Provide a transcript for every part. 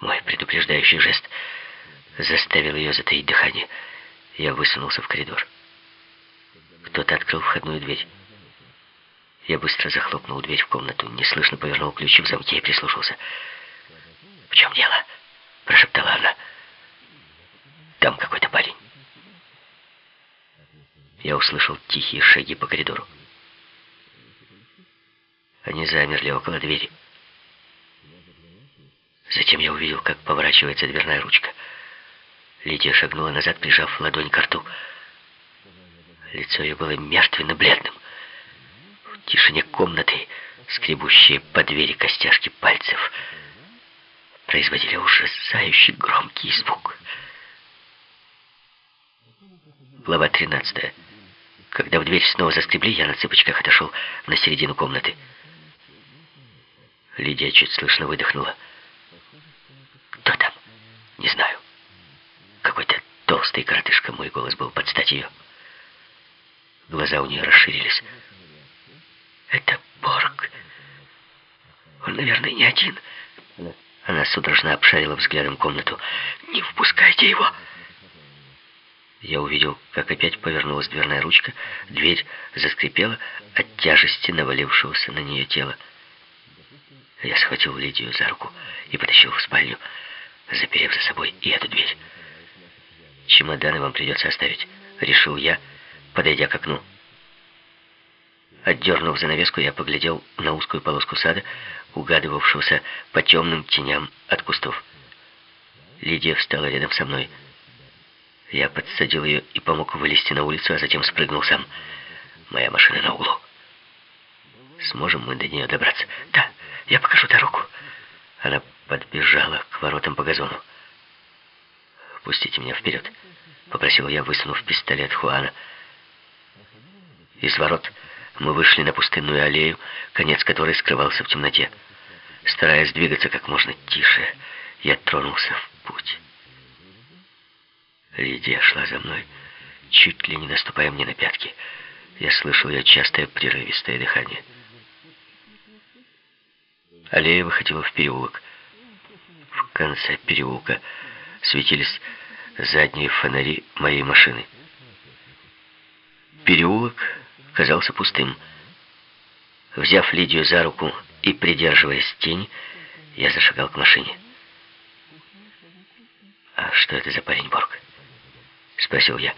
Мой предупреждающий жест заставил ее затаить дыхание. Я высунулся в коридор. Кто-то открыл входную дверь. Я быстро захлопнул дверь в комнату, неслышно повернул ключи в замке и прислушался. «В чем дело?» — прошептала она. «Там какой-то парень». Я услышал тихие шаги по коридору. Они замерли около двери. Затем я увидел, как поворачивается дверная ручка. Лидия шагнула назад, прижав ладонь к рту. Лицо ее было мертвенно-бледным. В тишине комнаты, скребущие по двери костяшки пальцев, производили ужасающий громкий звук. Глава 13. Когда в дверь снова заскребли, я на цыпочках отошел на середину комнаты. Лидия чуть слышно выдохнула. «Не знаю». Какой-то толстый коротышка, мой голос был под стать ее. Глаза у нее расширились. «Это Борг. Он, наверное, не один». Она судорожно обшарила взглядом комнату. «Не впускайте его!» Я увидел, как опять повернулась дверная ручка, дверь заскрипела от тяжести навалившегося на нее тела. Я схватил Лидию за руку и потащил в спальню, заперев за собой и эту дверь. «Чемоданы вам придется оставить», — решил я, подойдя к окну. Отдернув занавеску, я поглядел на узкую полоску сада, угадывавшегося по темным теням от кустов. Лидия встала рядом со мной. Я подсадил ее и помог вылезти на улицу, а затем спрыгнул сам. Моя машина на углу. Сможем мы до нее добраться? Да, я покажу дорогу. Она подбежала к воротам по газону. «Пустите меня вперед», — попросил я, высунув пистолет Хуана. Из ворот мы вышли на пустынную аллею, конец которой скрывался в темноте. Стараясь двигаться как можно тише, я тронулся в путь. Лидия шла за мной, чуть ли не наступая мне на пятки. Я слышал ее частое прерывистое дыхание. Аллея выходила в переулок. Конце переулка светились задние фонари моей машины. Переулок казался пустым. Взяв Лидию за руку и придерживаясь тень, я зашагал к машине. «А что это за парень Борг?» — спросил я.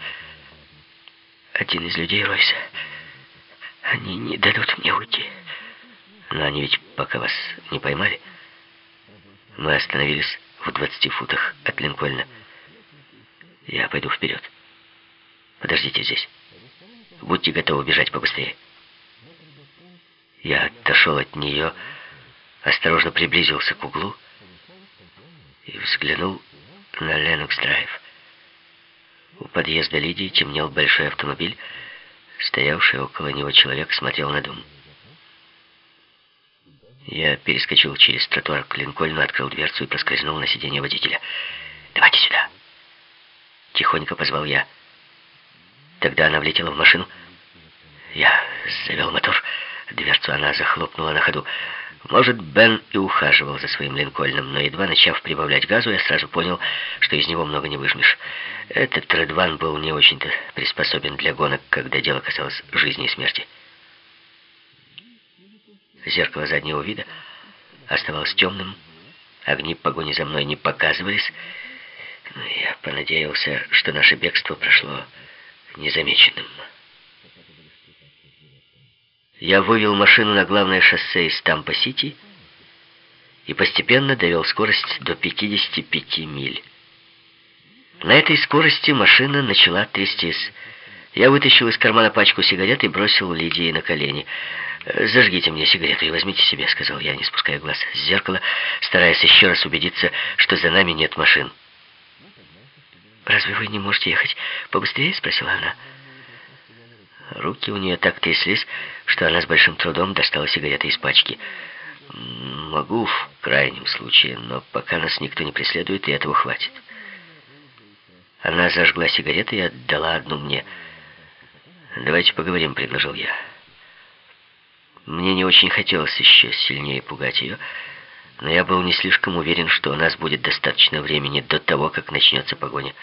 «Один из людей Ройса. Они не дадут мне уйти. Но они ведь пока вас не поймали. Мы остановились в 20 футах от Линкольна. Я пойду вперед. Подождите здесь. Будьте готовы бежать побыстрее. Я отошел от нее, осторожно приблизился к углу и взглянул на Ленокс-драйв. У подъезда Лидии темнел большой автомобиль. Стоявший около него человек смотрел на дом. Я перескочил через тротуар к Линкольну, открыл дверцу и проскользнул на сиденье водителя. «Давайте сюда!» Тихонько позвал я. Тогда она влетела в машину. Я завел мотор. Дверцу она захлопнула на ходу. Может, Бен и ухаживал за своим Линкольном, но едва начав прибавлять газу, я сразу понял, что из него много не выжмешь. Этот Редван был не очень-то приспособен для гонок, когда дело касалось жизни и смерти. Зеркало заднего вида оставалось темным, огни погони за мной не показывались. Но я понадеялся, что наше бегство прошло незамеченным. Я вывел машину на главное шоссе из Тампа-Сити и постепенно довел скорость до 55 миль. На этой скорости машина начала трястись. Я вытащил из кармана пачку сигарет и бросил Лидии на колени. «Зажгите мне сигарету и возьмите себе», — сказал я, не спуская глаз с зеркала, стараясь еще раз убедиться, что за нами нет машин. «Разве вы не можете ехать побыстрее?» — спросила она. Руки у нее так тряслись, что она с большим трудом достала сигареты из пачки. «Могу в крайнем случае, но пока нас никто не преследует, и этого хватит». Она зажгла сигареты и отдала одну мне. «Давайте поговорим», — предложил я. Мне не очень хотелось еще сильнее пугать ее, но я был не слишком уверен, что у нас будет достаточно времени до того, как начнется погоня.